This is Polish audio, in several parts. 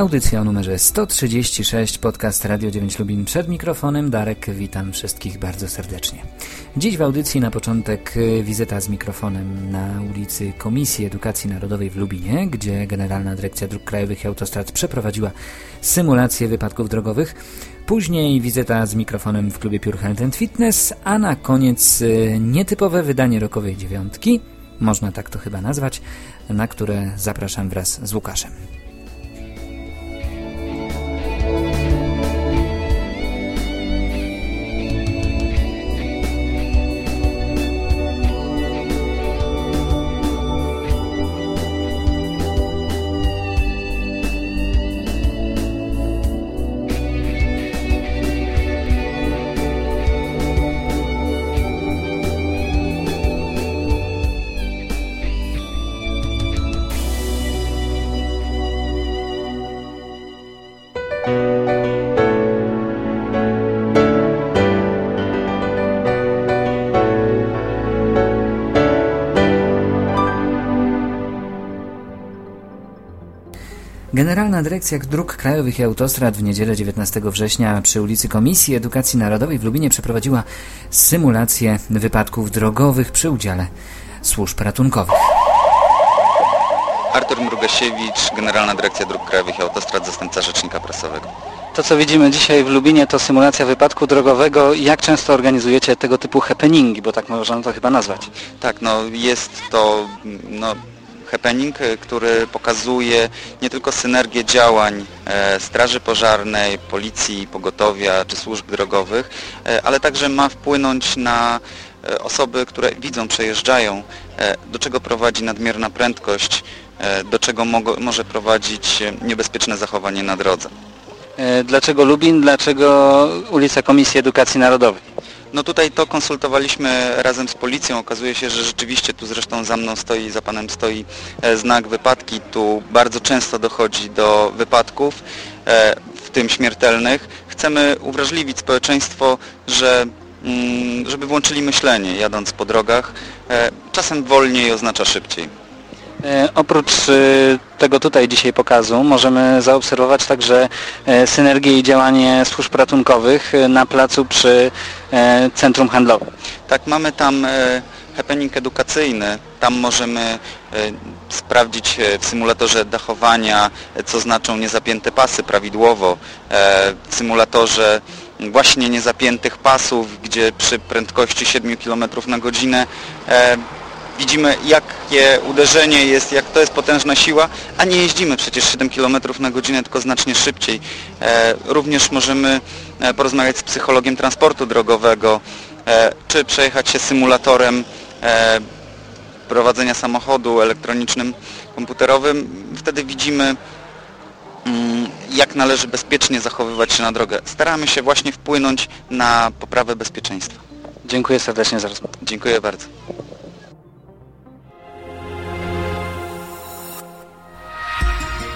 Audycja o numerze 136, podcast Radio 9 Lubin przed mikrofonem. Darek, witam wszystkich bardzo serdecznie. Dziś w audycji na początek y, wizyta z mikrofonem na ulicy Komisji Edukacji Narodowej w Lubinie, gdzie Generalna Dyrekcja Dróg Krajowych i Autostrad przeprowadziła symulację wypadków drogowych. Później wizyta z mikrofonem w klubie Pure Health and Fitness, a na koniec y, nietypowe wydanie rokowej dziewiątki, można tak to chyba nazwać, na które zapraszam wraz z Łukaszem. Generalna Dyrekcja Dróg Krajowych i Autostrad w niedzielę 19 września przy ulicy Komisji Edukacji Narodowej w Lubinie przeprowadziła symulację wypadków drogowych przy udziale służb ratunkowych. Artur Mrugasiewicz, Generalna Dyrekcja Dróg Krajowych i Autostrad, zastępca Rzecznika Prasowego. To co widzimy dzisiaj w Lubinie to symulacja wypadku drogowego. Jak często organizujecie tego typu happeningi, bo tak można to chyba nazwać? Tak, no jest to no, happening, e, który pokazuje nie tylko synergię działań e, Straży Pożarnej, Policji, Pogotowia czy służb drogowych, e, ale także ma wpłynąć na osoby, które widzą, przejeżdżają, do czego prowadzi nadmierna prędkość, do czego może prowadzić niebezpieczne zachowanie na drodze. Dlaczego Lubin, dlaczego ulica Komisji Edukacji Narodowej? No tutaj to konsultowaliśmy razem z policją. Okazuje się, że rzeczywiście tu zresztą za mną stoi, za panem stoi e, znak wypadki. Tu bardzo często dochodzi do wypadków, e, w tym śmiertelnych. Chcemy uwrażliwić społeczeństwo, że mm, żeby włączyli myślenie jadąc po drogach. E, czasem wolniej oznacza szybciej. E, oprócz e, tego tutaj dzisiaj pokazu możemy zaobserwować także e, synergię i działanie służb ratunkowych na placu przy centrum handlowym. Tak, mamy tam happening edukacyjny. Tam możemy sprawdzić w symulatorze dachowania, co znaczą niezapięte pasy prawidłowo, w symulatorze właśnie niezapiętych pasów, gdzie przy prędkości 7 km na godzinę widzimy jakie uderzenie jest, jak to jest potężna siła, a nie jeździmy przecież 7 km na godzinę, tylko znacznie szybciej. E, również możemy e, porozmawiać z psychologiem transportu drogowego, e, czy przejechać się symulatorem prowadzenia samochodu elektronicznym, komputerowym. Wtedy widzimy mm, jak należy bezpiecznie zachowywać się na drogę. Staramy się właśnie wpłynąć na poprawę bezpieczeństwa. Dziękuję serdecznie za rozmowę. Dziękuję bardzo.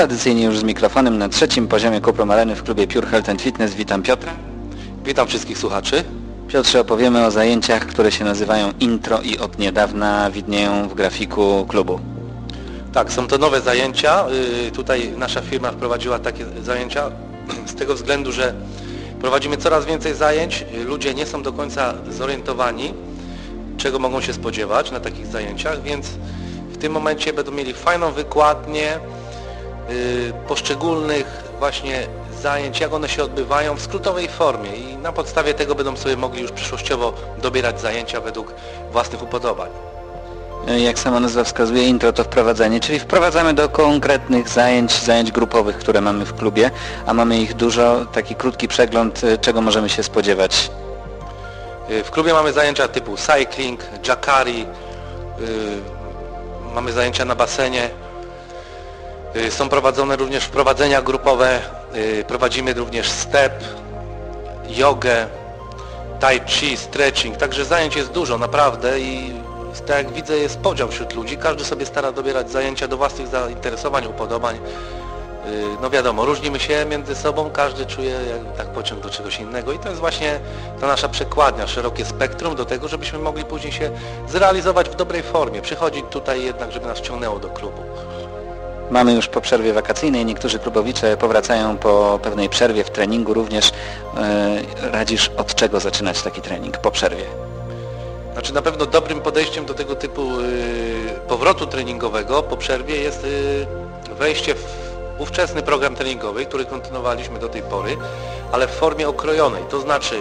Tradycyjnie już z mikrofonem na trzecim poziomie Kuprom Areny w klubie Pure Health and Fitness. Witam Piotra. Witam wszystkich słuchaczy. Piotrze, opowiemy o zajęciach, które się nazywają intro i od niedawna widnieją w grafiku klubu. Tak, są to nowe zajęcia. Y, tutaj nasza firma wprowadziła takie zajęcia z tego względu, że prowadzimy coraz więcej zajęć. Ludzie nie są do końca zorientowani, czego mogą się spodziewać na takich zajęciach, więc w tym momencie będą mieli fajną wykładnię, poszczególnych właśnie zajęć, jak one się odbywają w skrótowej formie i na podstawie tego będą sobie mogli już przyszłościowo dobierać zajęcia według własnych upodobań. Y, jak sama nazwa wskazuje, intro to wprowadzenie, czyli wprowadzamy do konkretnych zajęć, zajęć grupowych, które mamy w klubie, a mamy ich dużo, taki krótki przegląd, y, czego możemy się spodziewać. W klubie mamy zajęcia typu cycling, jacari, mamy zajęcia na basenie, Y, Są prowadzone również wprowadzenia grupowe, y, prowadzimy również step, jogę, tai chi, stretching, także zajęć jest dużo naprawdę. I tak jak widzę jest podział wśród ludzi, każdy sobie stara dobierać zajęcia do własnych zainteresowań, upodobań. Y, No wiadomo, różnimy się między sobą, każdy czuje tak pociąg do czegoś innego. I to jest właśnie ta nasza przekładnia, szerokie spektrum do tego, żebyśmy mogli później się zrealizować w dobrej formie, przychodzić tutaj jednak, żeby nas ciągnęło do klubu. Mamy już po przerwie wakacyjnej, niektórzy klubowicze powracają po pewnej przerwie w treningu również. E, radzisz od czego zaczynać taki trening po przerwie? Znaczy na pewno dobrym podejściem do tego typu y, powrotu treningowego po przerwie jest y, wejście w ówczesny program treningowy, który kontynuowaliśmy do tej pory, ale w formie okrojonej, to znaczy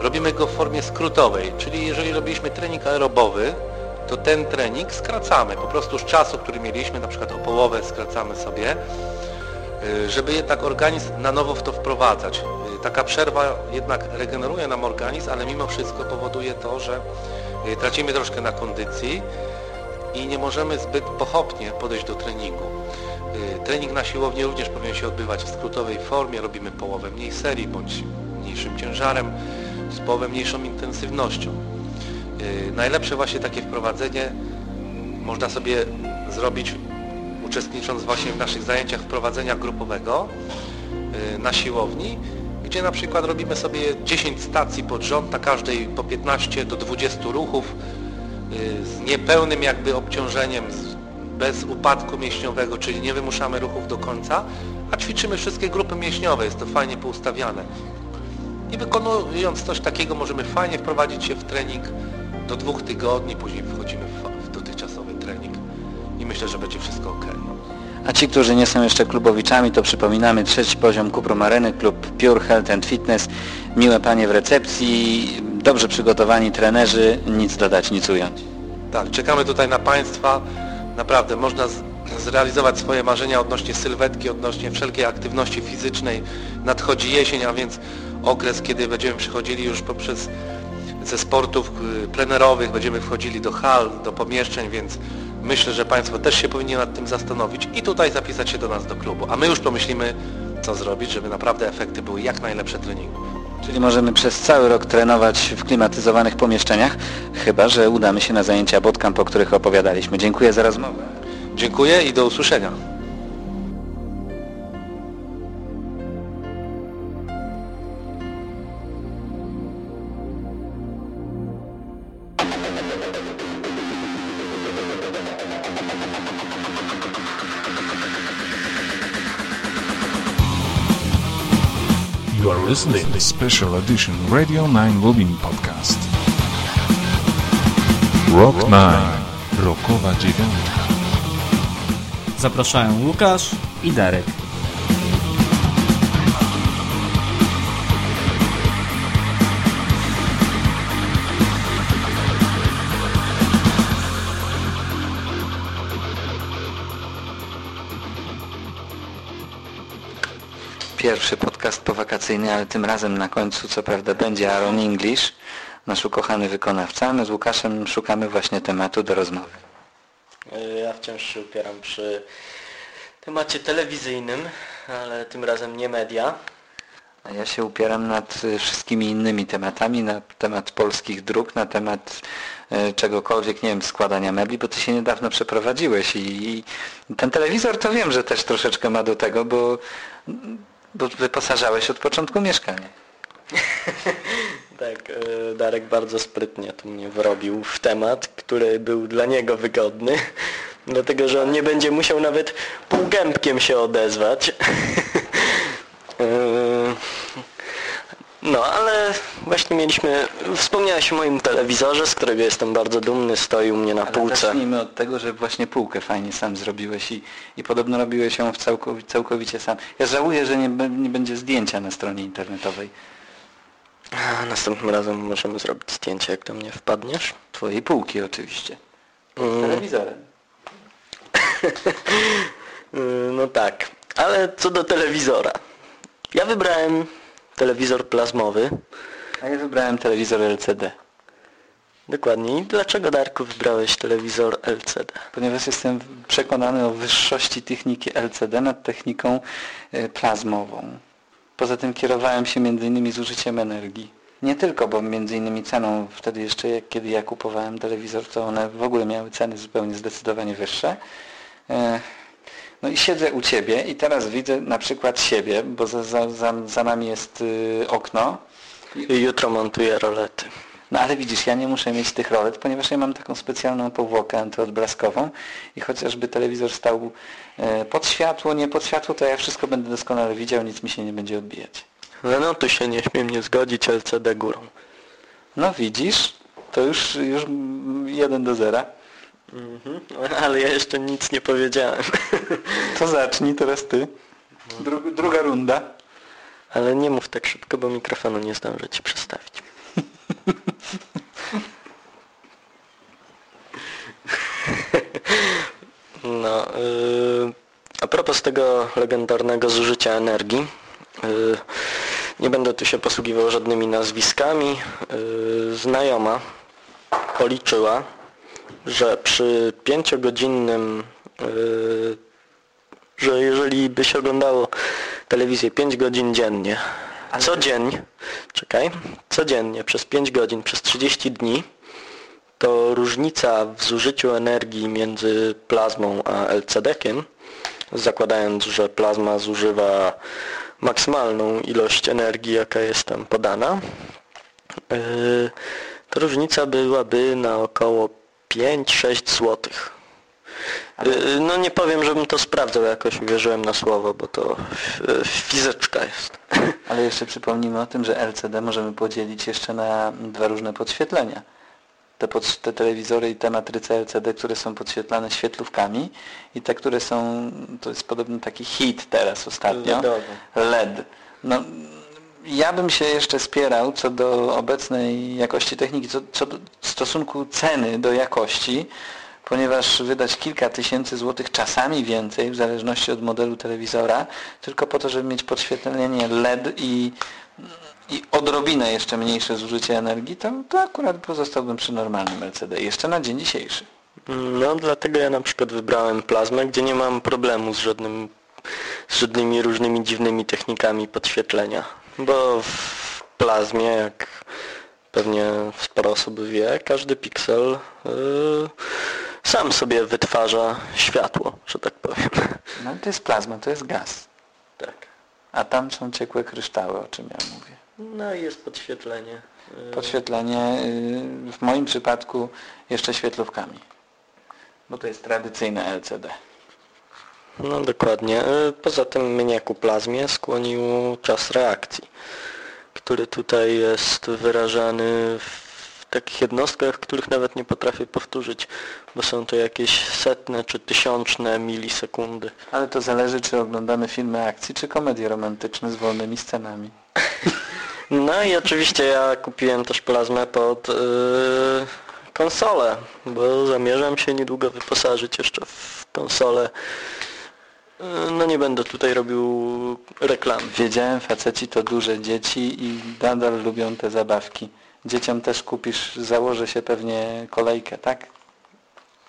robimy go w formie skrótowej, czyli jeżeli robiliśmy trening aerobowy, to ten trening skracamy, po prostu z czasu, który mieliśmy, na przykład o połowę skracamy sobie, y, żeby jednak organizm na nowo w to wprowadzać. Y, Taka przerwa jednak regeneruje nam organizm, ale mimo wszystko powoduje to, że y, tracimy troszkę na kondycji i nie możemy zbyt pochopnie podejść do treningu. Trening na siłowni również powinien się odbywać w skrótowej formie, robimy połowę mniej serii bądź mniejszym ciężarem, z połowę mniejszą intensywnością. Y, Najlepsze właśnie takie wprowadzenie można sobie zrobić uczestnicząc właśnie w naszych zajęciach wprowadzenia grupowego y, na siłowni, gdzie na przykład robimy sobie 10 stacji pod rząd, na każdej po 15 do 20 ruchów y, z niepełnym jakby obciążeniem, bez upadku mięśniowego, czyli nie wymuszamy ruchów do końca, a ćwiczymy wszystkie grupy mięśniowe, jest to fajnie poustawiane. I wykonując coś takiego możemy fajnie wprowadzić się w trening do dwóch tygodni, później wchodzimy w, w dotychczasowy trening i myślę, że będzie wszystko ok. A ci, którzy nie są jeszcze klubowiczami, to przypominamy trzeci poziom Kuprum Areny, klub Pure Health and Fitness. Miłe panie w recepcji, dobrze przygotowani trenerzy, nic dodać, nic ująć. Tak, czekamy tutaj na Państwa. Naprawdę można zrealizować swoje marzenia odnośnie sylwetki, odnośnie wszelkiej aktywności fizycznej. Nadchodzi jesień, a więc okres, kiedy będziemy przychodzili już poprzez ze sportów y, plenerowych, będziemy wchodzili do hal, do pomieszczeń, więc myślę, że Państwo też się powinni nad tym zastanowić i tutaj zapisać się do nas do klubu. A my już pomyślimy, co zrobić, żeby naprawdę efekty były jak najlepsze treningu. Czyli możemy przez cały rok trenować w klimatyzowanych pomieszczeniach, chyba że udamy się na zajęcia bootcamp, o których opowiadaliśmy. Dziękuję za rozmowę. Dziękuję i do usłyszenia. Are listening to Special Edition Radio 9 Lubin Podcast. Rock 9. Rockowa dziewiątka. Zapraszają Łukasz I Darek. Pierwszy podcast powakacyjny, ale tym razem na końcu co prawda będzie Aaron English, nasz ukochany wykonawca. My z Łukaszem szukamy właśnie tematu do rozmowy. Ja wciąż się upieram przy temacie telewizyjnym, ale tym razem nie media. A ja się upieram nad y, wszystkimi innymi tematami, na temat polskich dróg, na temat y, czegokolwiek, nie wiem, składania mebli, bo ty się niedawno przeprowadziłeś i, i ten telewizor to wiem, że też troszeczkę ma do tego, bo, bo wyposażałeś od początku mieszkanie. Tak, y, Darek bardzo sprytnie tu mnie wrobił w temat, który był dla niego wygodny, dlatego że on nie będzie musiał nawet półgębkiem się odezwać. No, ale właśnie mieliśmy, wspomniałeś o moim telewizorze, z którego jestem bardzo dumny, stoi u mnie na Ale półce. zacznijmy od tego, że właśnie półkę fajnie sam zrobiłeś i, i podobno robiłeś ją w całkowicie, całkowicie sam. Ja żałuję, że nie, nie będzie zdjęcia na stronie internetowej A, Następnym razem możemy zrobić zdjęcie, jak do mnie wpadniesz. twojej półki oczywiście. Z Mm. telewizorem. Yy, No tak, ale co do telewizora. Ja wybrałem telewizor plazmowy. A ja wybrałem telewizor LCD. Dokładnie. I dlaczego, Darku, wybrałeś telewizor LCD? Ponieważ jestem przekonany o wyższości techniki LCD nad techniką e, plazmową. Poza tym kierowałem się między innymi z użyciem energii. Nie tylko, bo między innymi ceną wtedy jeszcze, jak, kiedy ja kupowałem telewizor, to one w ogóle miały ceny zupełnie zdecydowanie wyższe. No i siedzę u Ciebie i teraz widzę na przykład siebie, bo za, za, za nami jest y, okno. I jutro montuję rolety. No ale widzisz, ja nie muszę mieć tych rolet, ponieważ ja mam taką specjalną powłokę antyodblaskową i chociażby telewizor stał y, pod światło, nie pod światło, to ja wszystko będę doskonale widział, nic mi się nie będzie odbijać. No, no to się nie śmiem nie zgodzić, LCD górą. No widzisz, to już, już 1 do zera. Mhm. Ale ja jeszcze nic nie powiedziałem. To zacznij, teraz ty. Dru druga runda. Ale nie mów tak szybko, bo mikrofonu nie zdążę ci przestawić. No, yy, a propos tego legendarnego zużycia energii, yy, nie będę tu się posługiwał żadnymi nazwiskami. Yy, znajoma policzyła, że przy pięciogodzinnym, yy, że jeżeli by się oglądało telewizję 5 godzin dziennie, co dzień, czekaj, codziennie przez 5 godzin, przez 30 dni, to różnica w zużyciu energii między plazmą a LCD-kiem, zakładając, że plazma zużywa maksymalną ilość energii, jaka jest tam podana, yy, to różnica byłaby na około 5-6 złotych. Yy, No nie powiem, żebym to sprawdzał, jakoś uwierzyłem na słowo, bo to yy, fizyczka jest. Ale jeszcze przypomnijmy o tym, że LCD możemy podzielić jeszcze na dwa różne podświetlenia. Te, pod, te telewizory i te matryce LCD, które są podświetlane świetlówkami i te, które są, to jest podobny taki hit teraz ostatnio. LED. No, ja bym się jeszcze spierał co do obecnej jakości techniki, co, co do stosunku ceny do jakości, ponieważ wydać kilka tysięcy złotych, czasami więcej, w zależności od modelu telewizora, tylko po to, żeby mieć podświetlenie LED i, i odrobinę jeszcze mniejsze zużycie energii, to, to akurat pozostałbym przy normalnym LCD, jeszcze na dzień dzisiejszy. No dlatego ja na przykład wybrałem plazmę, gdzie nie mam problemu z żadnym z żadnymi różnymi dziwnymi technikami podświetlenia. Bo w plazmie, jak pewnie sporo osób wie, każdy piksel yy, sam sobie wytwarza światło, że tak powiem. No to jest plazma, to jest gaz. Tak. A tam są ciekłe kryształy, o czym ja mówię. No i jest podświetlenie. Yy, Podświetlenie y, w moim przypadku jeszcze świetlówkami. Bo to jest tradycyjne LCD. No dokładnie. Yy, Poza tym mnie ku plazmie skłonił czas reakcji, który tutaj jest wyrażany w takich jednostkach, których nawet nie potrafię powtórzyć, bo są to jakieś setne czy tysiączne milisekundy. Ale to zależy, czy oglądamy filmy akcji, czy komedie romantyczne z wolnymi scenami. No i oczywiście ja kupiłem też plazmę pod yy, konsolę, bo zamierzam się niedługo wyposażyć jeszcze w konsolę. No nie będę tutaj robił reklam. Wiedziałem, faceci to duże dzieci i nadal lubią te zabawki. Dzieciom też kupisz, założę się pewnie kolejkę, tak?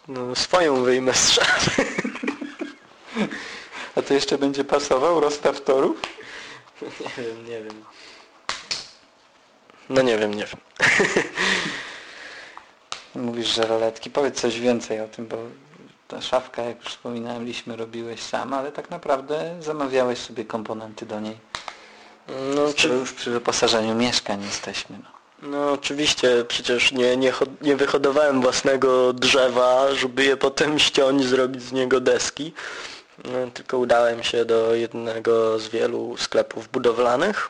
No, swoją wyjmę z szafy. A to jeszcze będzie pasował rozstaw torów? Nie wiem, nie wiem. No nie wiem, nie wiem. Mówisz, że roletki. Powiedz coś więcej o tym, bo ta szafka, jak już wspominałem, liśmy robiłeś sam, ale tak naprawdę zamawiałeś sobie komponenty do niej. No, czy, już przy wyposażeniu mieszkań jesteśmy. No. no oczywiście, przecież nie, nie, nie wyhodowałem własnego drzewa, żeby je potem ściąć, zrobić z niego deski. No, tylko udałem się do jednego z wielu sklepów budowlanych,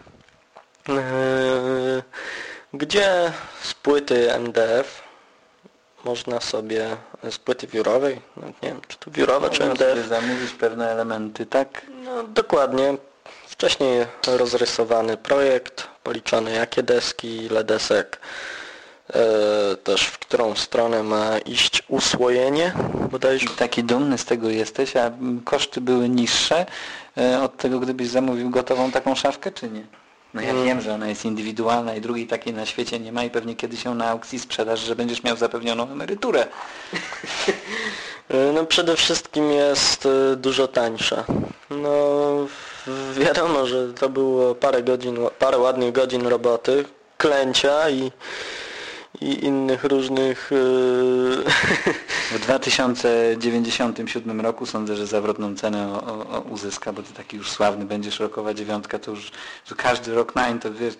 yy, gdzie z płyty MDF można sobie, z płyty wiórowej, nawet nie wiem czy to wiórowa czy Można sobie MDF, zamówić pewne elementy, tak? No dokładnie. Wcześniej rozrysowany projekt, policzone jakie deski, ile desek, e, też w którą stronę ma iść usłojenie, bodajże. Taki dumny z tego jesteś, a koszty były niższe e, od tego, gdybyś zamówił gotową taką szafkę, czy nie? No ja wiem, że ona jest indywidualna i drugiej takiej na świecie nie ma i pewnie kiedyś ją na aukcji sprzedasz, że będziesz miał zapewnioną emeryturę. Y, No przede wszystkim jest y, dużo tańsza. No wiadomo, że to było parę godzin, parę ładnych godzin roboty, klęcia i, i innych różnych y, W 2097 roku sądzę, że zawrotną cenę o, o, uzyska, bo ty taki już sławny będziesz, rokowa dziewiątka, to już że każdy rok nine, to wiesz,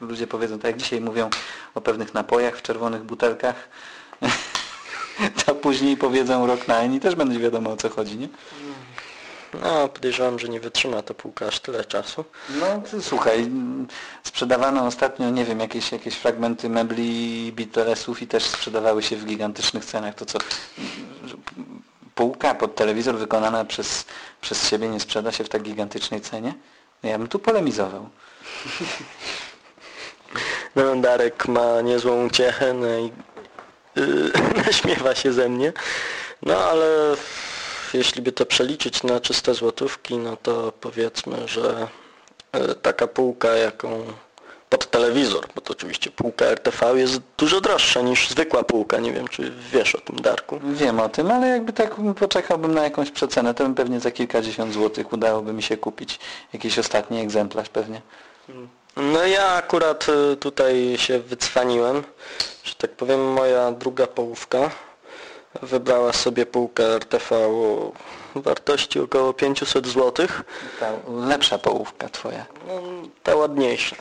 ludzie powiedzą, tak jak dzisiaj mówią o pewnych napojach w czerwonych butelkach, to później powiedzą rok nine i też będzie wiadomo o co chodzi, nie? No podejrzewam, że nie wytrzyma to półka aż tyle czasu. No słuchaj, sprzedawano ostatnio, nie wiem, jakieś, jakieś fragmenty mebli Beatlesów i też sprzedawały się w gigantycznych cenach. To co, półka pod telewizor wykonana przez, przez siebie nie sprzeda się w tak gigantycznej cenie? Ja bym tu polemizował. No Darek ma niezłą uciechę no i yy, naśmiewa się ze mnie. No ale jeśli by to przeliczyć na czyste złotówki, no to powiedzmy, że y, taka półka jaką pod telewizor, bo to oczywiście półka RTV jest dużo droższa niż zwykła półka, nie wiem czy wiesz o tym Darku. Wiem o tym, ale jakby tak poczekałbym na jakąś przecenę, to bym pewnie za kilkadziesiąt złotych udałoby mi się kupić jakiś ostatni egzemplarz pewnie. No ja akurat y, tutaj się wycwaniłem, że tak powiem moja druga połówka wybrała sobie półkę RTV wartości około 500 zł. Ta lepsza połówka twoja. No, ta ładniejsza.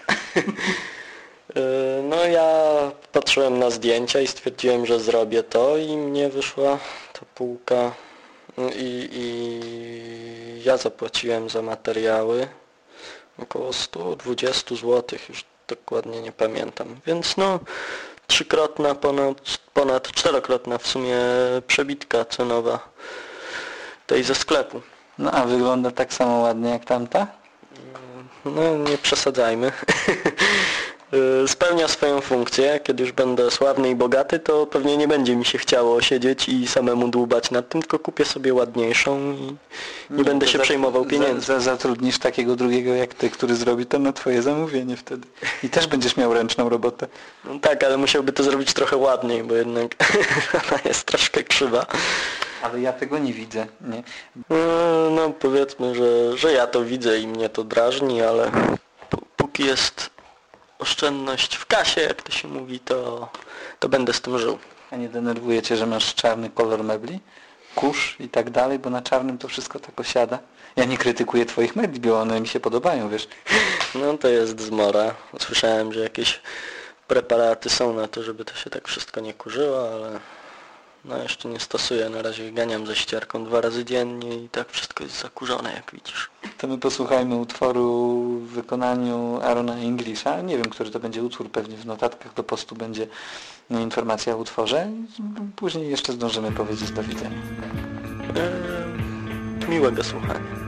Y, No ja patrzyłem na zdjęcia i stwierdziłem, że zrobię to i mnie wyszła ta półka No i, i ja zapłaciłem za materiały około 120 zł, już dokładnie nie pamiętam. Więc no trzykrotna, ponad, ponad czterokrotna w sumie przebitka cenowa tej ze sklepu. No a wygląda tak samo ładnie jak tamta? No nie przesadzajmy. Y, Spełnia swoją funkcję. Kiedy już będę sławny i bogaty, to pewnie nie będzie mi się chciało siedzieć i samemu dłubać nad tym, tylko kupię sobie ładniejszą i nie będę to się za- przejmował pieniędzy. Za, za, zatrudnisz takiego drugiego jak ty, który zrobi to na twoje zamówienie wtedy. I też będziesz miał ręczną robotę. No tak, ale musiałby to zrobić trochę ładniej, bo jednak ona jest troszkę krzywa. Ale ja tego nie widzę. Nie? No, no powiedzmy, że, że ja to widzę i mnie to drażni, ale póki jest oszczędność w kasie, jak to się mówi, to, to będę z tym żył. A nie denerwuje cię, że masz czarny kolor mebli? Kurz i tak dalej, bo na czarnym to wszystko tak osiada. Ja nie krytykuję twoich mebli, bo one mi się podobają, wiesz. No to jest zmora. Słyszałem, że jakieś preparaty są na to, żeby to się tak wszystko nie kurzyło, ale no jeszcze nie stosuję. Na razie ganiam ze ścierką dwa razy dziennie i tak wszystko jest zakurzone, jak widzisz. To my posłuchajmy utworu w wykonaniu Arona Englisha. Nie wiem, który to będzie utwór, pewnie w notatkach do postu będzie no, informacja o utworze. Później jeszcze zdążymy powiedzieć do widzenia. Eee, miłego słuchania.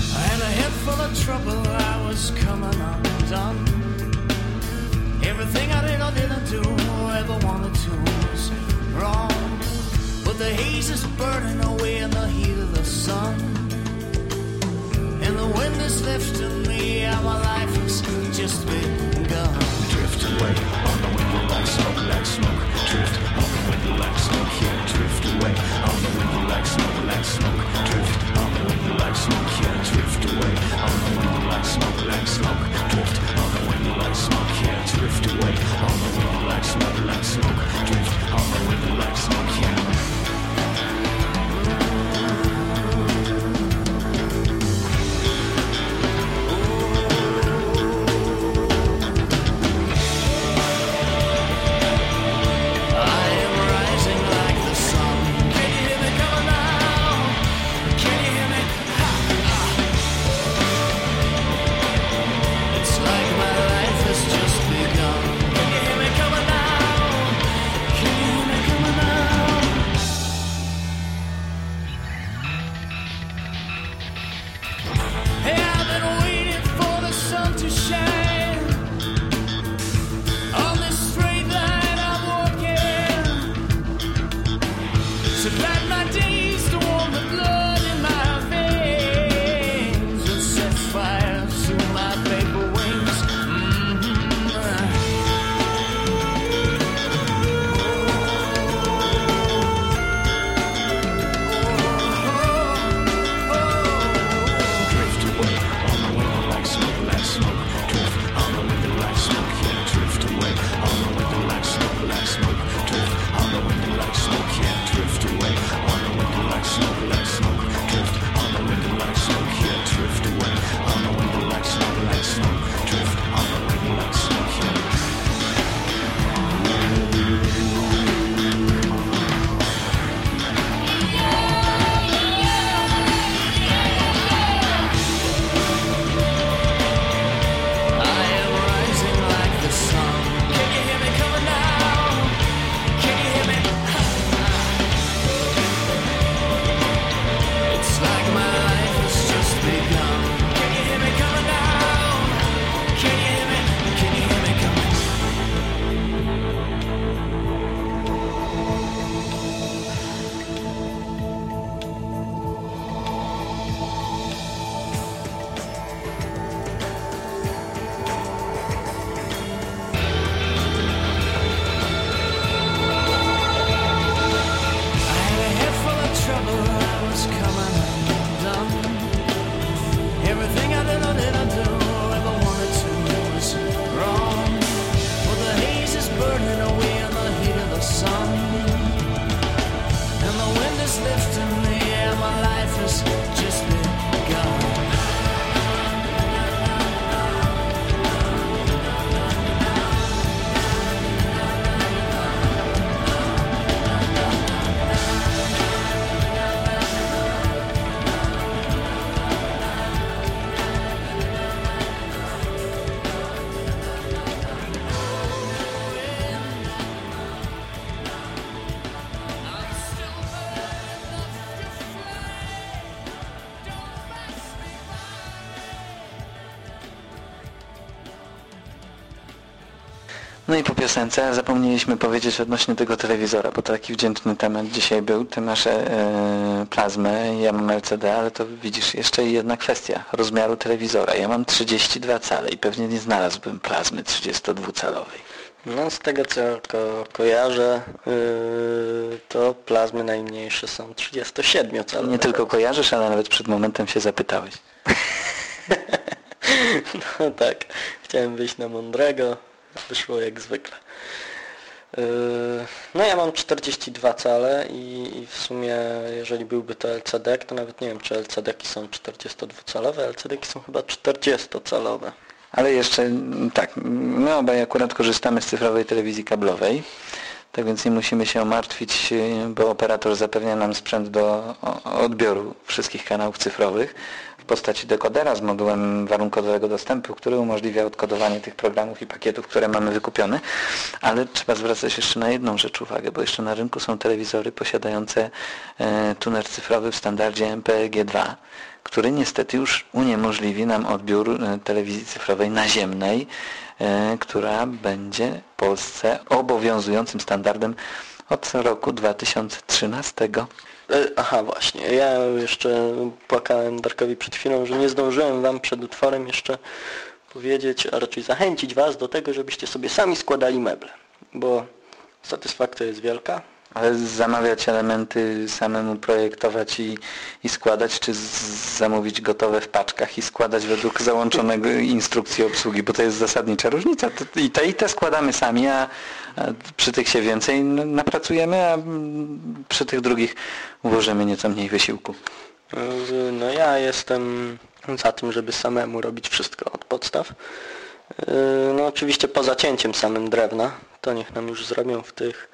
I had a head full of trouble, I was coming undone. Everything I did or didn't do, ever wanted to was wrong. But the haze is burning away in the heat of the sun. And the wind is lifting me, and my life has just begun. Drift away on the wind like smoke, like smoke. Drift on the wind like smoke, yeah. Drift away on the wind like smoke, like smoke. Drift on the wind like smoke, yeah. Drift away on the wind like smoke, like smoke. Drift on the like smoke, yeah. Drift away on the wind like smoke, like smoke. Drift on the wind like smoke, yeah. Piosence zapomnieliśmy powiedzieć odnośnie tego telewizora, bo to taki wdzięczny temat dzisiaj był. Ty masz e, plazmę, ja mam LCD, ale to widzisz jeszcze jedna kwestia rozmiaru telewizora. Ja mam 32 cale i pewnie nie znalazłbym plazmy 32-calowej. No z tego co ko kojarzę, yy, to plazmy najmniejsze są 37 calowe. Nie tylko kojarzysz, ale nawet przed momentem się zapytałeś. No tak, chciałem wyjść na mądrego, wyszło jak zwykle. Yy, No ja mam 42 cale i, i w sumie jeżeli byłby to LCD, to nawet nie wiem czy LCD-ki są 42-calowe, LCD-ki są chyba 40-calowe. Ale jeszcze mm, tak, my obaj akurat korzystamy z cyfrowej telewizji kablowej, tak więc nie musimy się martwić, y, bo operator zapewnia nam sprzęt do odbioru wszystkich kanałów cyfrowych w postaci dekodera z modułem warunkowego dostępu, który umożliwia odkodowanie tych programów i pakietów, które mamy wykupione, ale trzeba zwracać jeszcze na jedną rzecz uwagę, bo jeszcze na rynku są telewizory posiadające e, tuner cyfrowy w standardzie MPEG-2, który niestety już uniemożliwi nam odbiór e, telewizji cyfrowej naziemnej, e, która będzie w Polsce obowiązującym standardem od roku 2013. E, Aha, właśnie. Ja jeszcze płakałem Darkowi przed chwilą, że nie zdążyłem Wam przed utworem jeszcze powiedzieć, a raczej zachęcić Was do tego, żebyście sobie sami składali meble, bo satysfakcja jest wielka. Ale zamawiać elementy, samemu projektować i, i składać, czy zamówić gotowe w paczkach i składać według załączonego instrukcji obsługi, bo to jest zasadnicza różnica. To- I te i te składamy sami, a przy tych się więcej napracujemy, a przy tych drugich włożymy nieco mniej wysiłku. No ja jestem za tym, żeby samemu robić wszystko od podstaw. E, No oczywiście poza cięciem samym drewna, to niech nam już zrobią w tych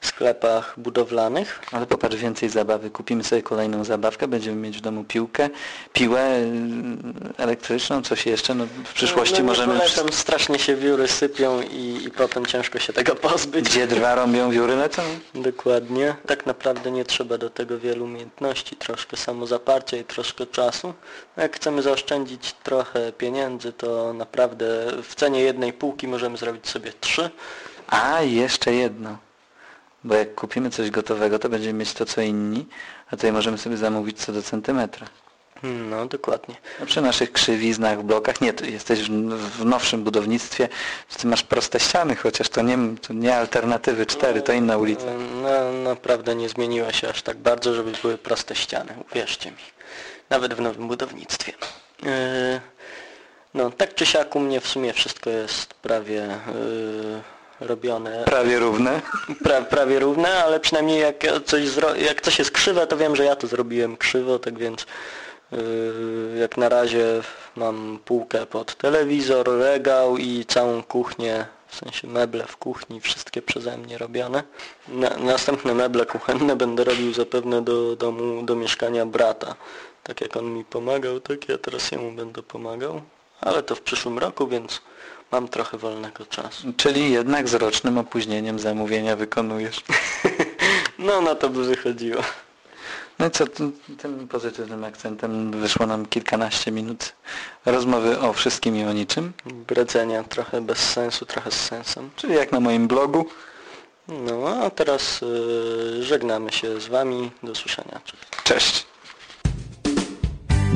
sklepach budowlanych. Ale popatrz, więcej zabawy. Kupimy sobie kolejną zabawkę, będziemy mieć w domu piłkę, piłę y, elektryczną, coś jeszcze. No, w przyszłości no, możemy... No, wszystko- tam strasznie się wióry sypią i, i potem ciężko się tego pozbyć. Gdzie drwa rąbią, wióry lecą? Dokładnie. Tak naprawdę nie trzeba do tego wielu umiejętności, troszkę samozaparcia i troszkę czasu. No Jak chcemy zaoszczędzić trochę pieniędzy, to naprawdę w cenie jednej półki możemy zrobić sobie trzy. A, jeszcze jedno. Bo jak kupimy coś gotowego, to będziemy mieć to co inni, a tutaj możemy sobie zamówić co do centymetra. No, dokładnie. No, przy naszych krzywiznach, blokach, nie, jesteś w, w nowszym budownictwie, ty masz proste ściany, chociaż to nie, to nie alternatywy 4, to inna ulica. No, naprawdę nie zmieniła się aż tak bardzo, żeby były proste ściany, uwierzcie mi. Nawet w nowym budownictwie. Yy, No, tak czy siak u mnie w sumie wszystko jest prawie yy, robione Prawie równe. pra, prawie równe, ale przynajmniej jak coś, jak coś jest krzywe, to wiem, że ja to zrobiłem krzywo, tak więc yy, jak na razie mam półkę pod telewizor, regał i całą kuchnię, w sensie meble w kuchni, wszystkie przeze mnie robione. Na, następne meble kuchenne będę robił zapewne do domu, do mieszkania brata. Tak jak on mi pomagał, tak ja teraz jemu będę pomagał. Ale to w przyszłym roku, więc mam trochę wolnego czasu. Czyli jednak z rocznym opóźnieniem zamówienia wykonujesz. No na to by wychodziło. No i co, tym, tym pozytywnym akcentem wyszło nam kilkanaście minut rozmowy o wszystkim i o niczym. Bredzenia trochę bez sensu, trochę z sensem. Czyli jak na moim blogu. No a teraz y, żegnamy się z Wami. Do usłyszenia. Cześć.